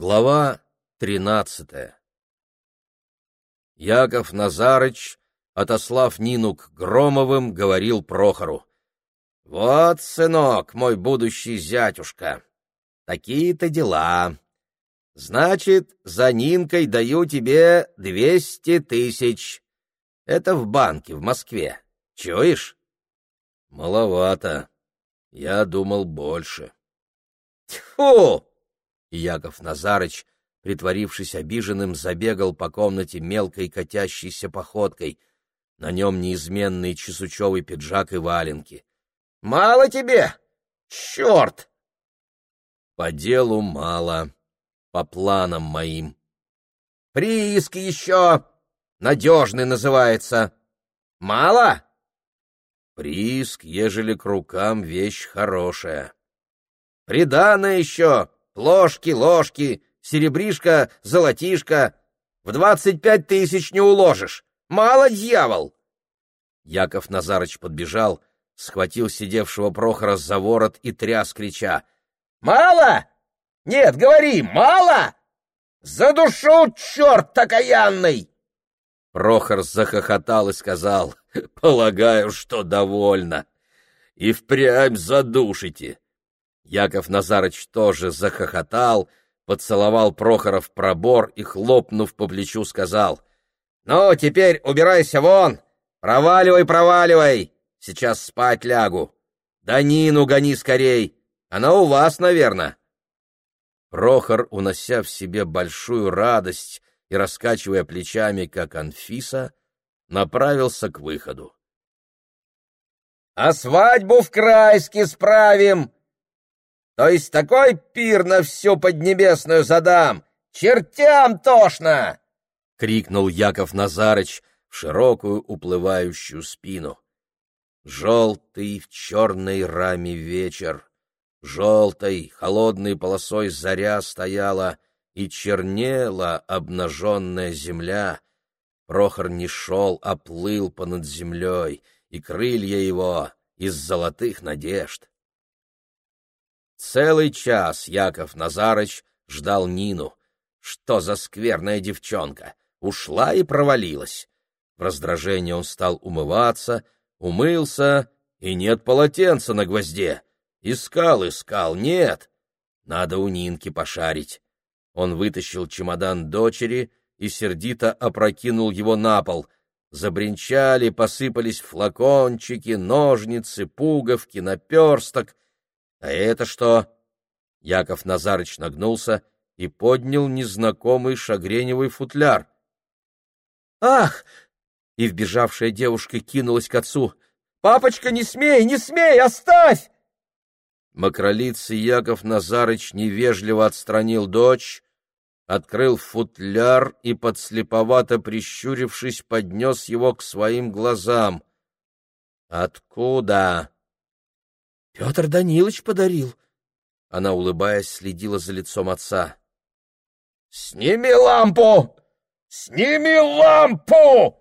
Глава тринадцатая Яков Назарыч, отослав Нину к Громовым, говорил Прохору. — Вот, сынок, мой будущий зятюшка, такие-то дела. Значит, за Нинкой даю тебе двести тысяч. Это в банке в Москве. Чуешь? — Маловато. Я думал больше. — Тьфу! Яков Назарыч, притворившись обиженным, забегал по комнате мелкой катящейся походкой. На нем неизменный чесучевый пиджак и валенки. — Мало тебе? Черт! — По делу мало, по планам моим. — Прииск еще надежный называется. Мало? — Прииск, ежели к рукам, вещь хорошая. — Приданное еще Ложки, ложки, серебришка, золотишко. В двадцать пять тысяч не уложишь. Мало, дьявол!» Яков Назарыч подбежал, схватил сидевшего Прохора за ворот и тряс, крича. «Мало? Нет, говори, мало? За душу, черт окаянный!» Прохор захохотал и сказал, «Полагаю, что довольно. И впрямь задушите. Яков Назарыч тоже захохотал, поцеловал Прохора в пробор и, хлопнув по плечу, сказал, «Ну, теперь убирайся вон! Проваливай, проваливай! Сейчас спать лягу! Да Нину гони скорей! Она у вас, наверное!» Прохор, унося в себе большую радость и раскачивая плечами, как Анфиса, направился к выходу. «А свадьбу в Крайске справим!» То есть такой пир на всю Поднебесную задам! Чертям тошно!» — крикнул Яков Назарыч в широкую уплывающую спину. Желтый в черной раме вечер, желтой, холодной полосой заря стояла и чернела обнаженная земля. Прохор не шел, а плыл понад землей, и крылья его из золотых надежд. Целый час Яков Назарыч ждал Нину. Что за скверная девчонка! Ушла и провалилась. В раздражении он стал умываться, умылся, и нет полотенца на гвозде. Искал, искал, нет. Надо у Нинки пошарить. Он вытащил чемодан дочери и сердито опрокинул его на пол. Забринчали, посыпались флакончики, ножницы, пуговки, наперсток. А это что? Яков Назарыч нагнулся и поднял незнакомый шагреневый футляр. Ах! И вбежавшая девушка кинулась к отцу. Папочка, не смей, не смей, оставь! Макролицый Яков Назарыч невежливо отстранил дочь, открыл футляр и, подслеповато прищурившись, поднес его к своим глазам. «Откуда?» Петр Данилович подарил. Она, улыбаясь, следила за лицом отца. «Сними лампу! Сними лампу!»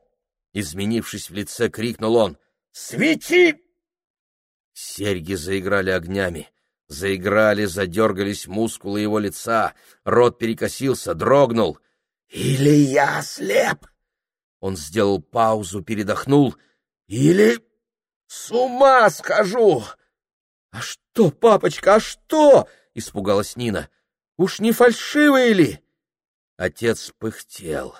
Изменившись в лице, крикнул он. «Свети!» Серьги заиграли огнями. Заиграли, задергались мускулы его лица. Рот перекосился, дрогнул. «Или я слеп!» Он сделал паузу, передохнул. «Или с ума схожу!» «А что, папочка, а что?» — испугалась Нина. «Уж не фальшивые ли?» Отец пыхтел.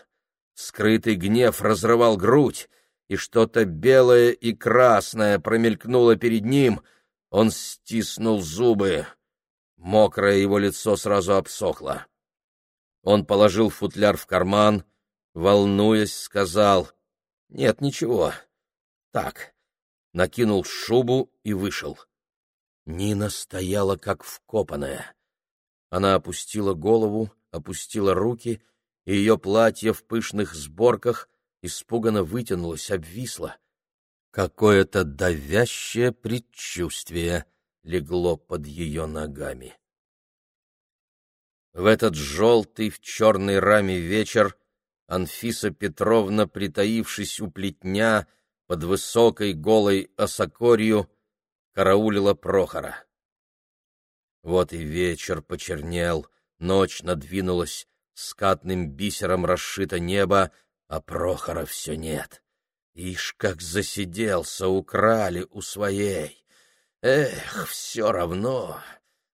Скрытый гнев разрывал грудь, и что-то белое и красное промелькнуло перед ним. Он стиснул зубы. Мокрое его лицо сразу обсохло. Он положил футляр в карман, волнуясь, сказал «Нет, ничего, так». Накинул шубу и вышел. Нина стояла как вкопанная. Она опустила голову, опустила руки, и ее платье в пышных сборках испуганно вытянулось, обвисло. Какое-то давящее предчувствие легло под ее ногами. В этот желтый в черной раме вечер Анфиса Петровна, притаившись у плетня под высокой голой осокорью, караулила Прохора. Вот и вечер почернел Ночь надвинулась, скатным бисером расшито небо, а Прохора все нет. Ишь, как засиделся, украли у своей. Эх, все равно.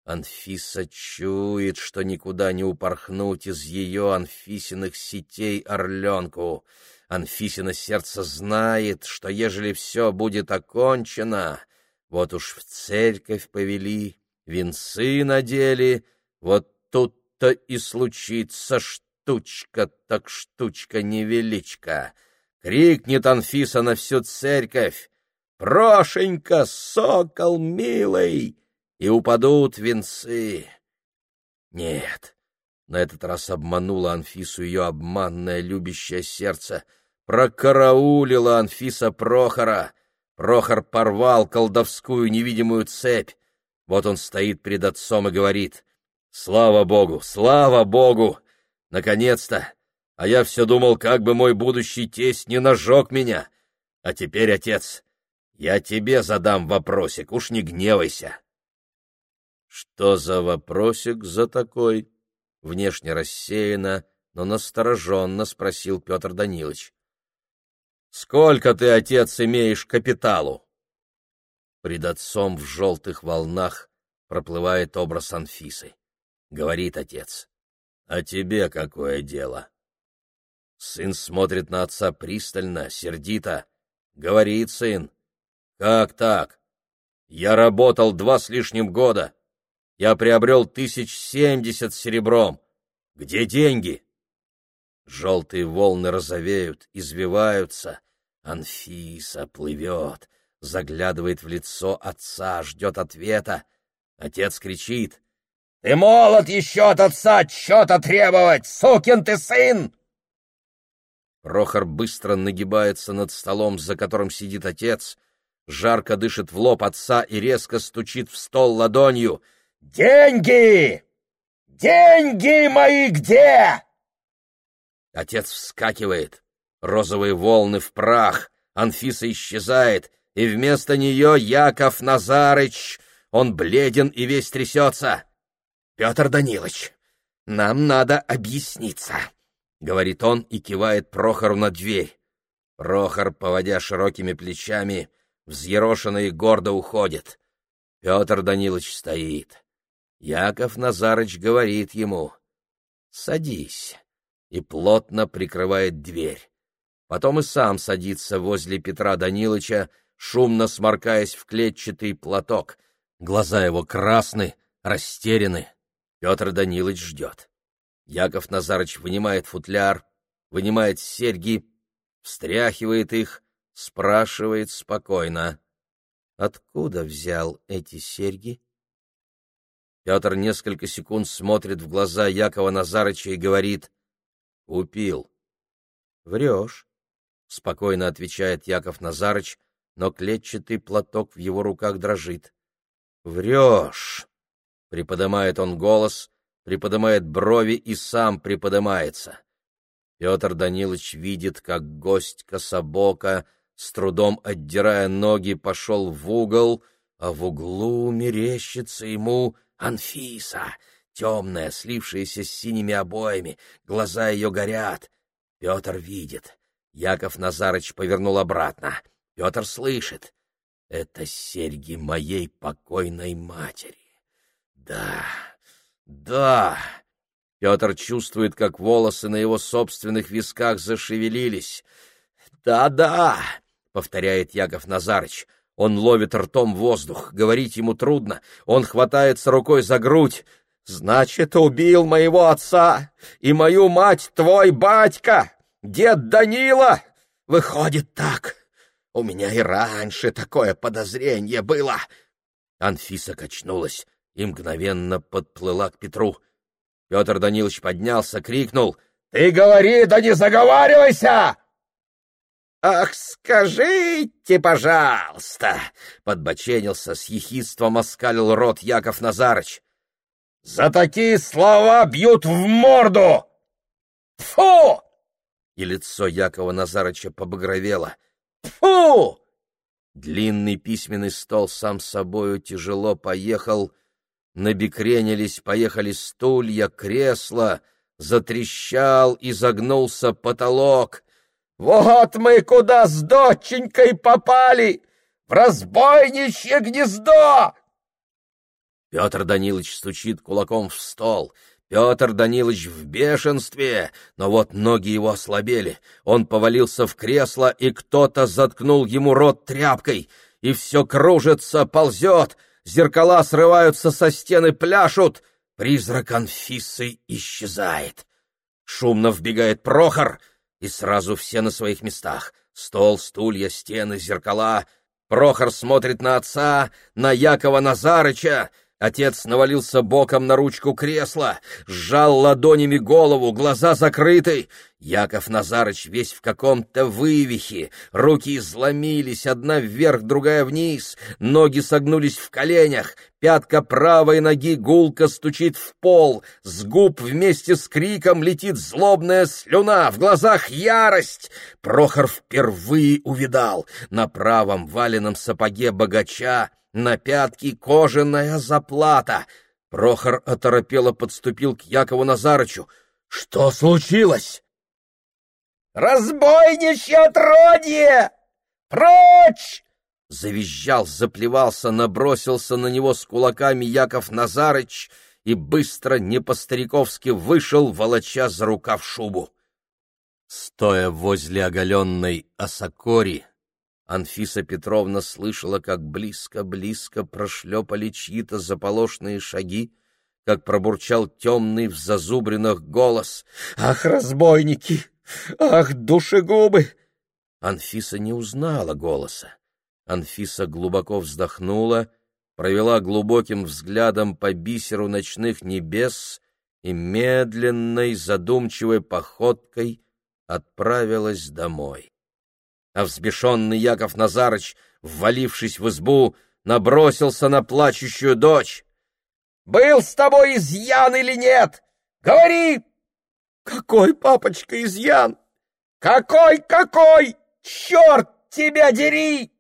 Анфиса чует, что никуда не упорхнуть из ее Анфисиных сетей орленку. Анфисина сердце знает, что ежели все будет окончено, вот уж в церковь повели, венцы надели, вот тут-то и случится штучка, так штучка невеличка. Крикнет Анфиса на всю церковь. «Прошенька, сокол милый!» И упадут венцы. Нет, на этот раз обманула Анфису ее обманное любящее сердце. Прокараулила Анфиса Прохора. Прохор порвал колдовскую невидимую цепь. Вот он стоит перед отцом и говорит, «Слава Богу! Слава Богу! Наконец-то! А я все думал, как бы мой будущий тесть не нажег меня. А теперь, отец, я тебе задам вопросик, уж не гневайся». «Что за вопросик за такой?» Внешне рассеянно, но настороженно спросил Петр Данилович. «Сколько ты, отец, имеешь капиталу?» Пред отцом в желтых волнах проплывает образ Анфисы. Говорит отец. «А тебе какое дело?» Сын смотрит на отца пристально, сердито. Говорит сын. «Как так? Я работал два с лишним года. Я приобрел тысяч семьдесят серебром. Где деньги?» Желтые волны розовеют, извиваются. Анфиса плывет, заглядывает в лицо отца, ждет ответа. Отец кричит. «Ты молод еще от отца отчета требовать, сукин ты сын!» Прохор быстро нагибается над столом, за которым сидит отец, жарко дышит в лоб отца и резко стучит в стол ладонью. «Деньги! Деньги мои где?» Отец вскакивает. Розовые волны в прах. Анфиса исчезает, и вместо нее Яков Назарыч. Он бледен и весь трясется. «Петр Данилович, нам надо объясниться». — говорит он и кивает Прохору на дверь. Прохор, поводя широкими плечами, взъерошенно и гордо уходит. Петр Данилович стоит. Яков Назарыч говорит ему «Садись» и плотно прикрывает дверь. Потом и сам садится возле Петра Даниловича, шумно сморкаясь в клетчатый платок. Глаза его красны, растеряны. Петр Данилович ждет. Яков Назарыч вынимает футляр, вынимает серьги, встряхивает их, спрашивает спокойно. «Откуда взял эти серьги?» Петр несколько секунд смотрит в глаза Якова Назарыча и говорит «Купил». «Врешь», — спокойно отвечает Яков Назарыч, но клетчатый платок в его руках дрожит. «Врешь», — приподнимает он голос, приподнимает брови и сам приподнимается. Петр Данилович видит, как гость кособока, с трудом отдирая ноги, пошел в угол, а в углу мерещится ему Анфиса, темная, слившаяся с синими обоями, глаза ее горят. Петр видит. Яков Назарыч повернул обратно. Петр слышит. Это серьги моей покойной матери. Да, да. Петр чувствует, как волосы на его собственных висках зашевелились. Да-да, повторяет Яков Назарыч. Он ловит ртом воздух, говорить ему трудно. Он хватается рукой за грудь. Значит, убил моего отца и мою мать твой батька, дед Данила. Выходит так. У меня и раньше такое подозрение было. Анфиса качнулась и мгновенно подплыла к Петру. Петр Данилович поднялся, крикнул «Ты говори, да не заговаривайся!» «Ах, скажите, пожалуйста!» — подбоченился, с ехидством оскалил рот Яков Назарыч. «За такие слова бьют в морду! Фу!» И лицо Якова Назарыча побагровело. Фу! Длинный письменный стол сам собою тяжело поехал, набекренились, поехали стулья, кресла, затрещал и загнулся потолок. «Вот мы куда с доченькой попали! В разбойничье гнездо!» Петр Данилович стучит кулаком в стол. Петр Данилович в бешенстве, но вот ноги его ослабели. Он повалился в кресло, и кто-то заткнул ему рот тряпкой. И все кружится, ползет, зеркала срываются со стены, пляшут. Призрак Анфисы исчезает. Шумно вбегает Прохор, и сразу все на своих местах. Стол, стулья, стены, зеркала. Прохор смотрит на отца, на Якова Назарыча, Отец навалился боком на ручку кресла, сжал ладонями голову, глаза закрыты. Яков Назарыч весь в каком-то вывихе, руки изломились, одна вверх, другая вниз, ноги согнулись в коленях, пятка правой ноги гулко стучит в пол, с губ вместе с криком летит злобная слюна, в глазах ярость. Прохор впервые увидал. На правом валенном сапоге богача на пятки кожаная заплата. Прохор оторопело подступил к Якову Назарычу. Что случилось? «Разбойничье отродье! Прочь!» Завизжал, заплевался, набросился на него с кулаками Яков Назарыч и быстро, не по-стариковски, вышел, волоча за рукав шубу. Стоя возле оголенной осокори, Анфиса Петровна слышала, как близко-близко прошлепали чьи-то заполошные шаги, как пробурчал темный в зазубринах голос. «Ах, разбойники! Ах, душегубы!» Анфиса не узнала голоса. Анфиса глубоко вздохнула, провела глубоким взглядом по бисеру ночных небес и медленной задумчивой походкой отправилась домой а взбешенный Яков Назарыч, ввалившись в избу, набросился на плачущую дочь. «Был с тобой изъян или нет? Говори!» «Какой, папочка, изъян?» «Какой, какой? Черт тебя дери!»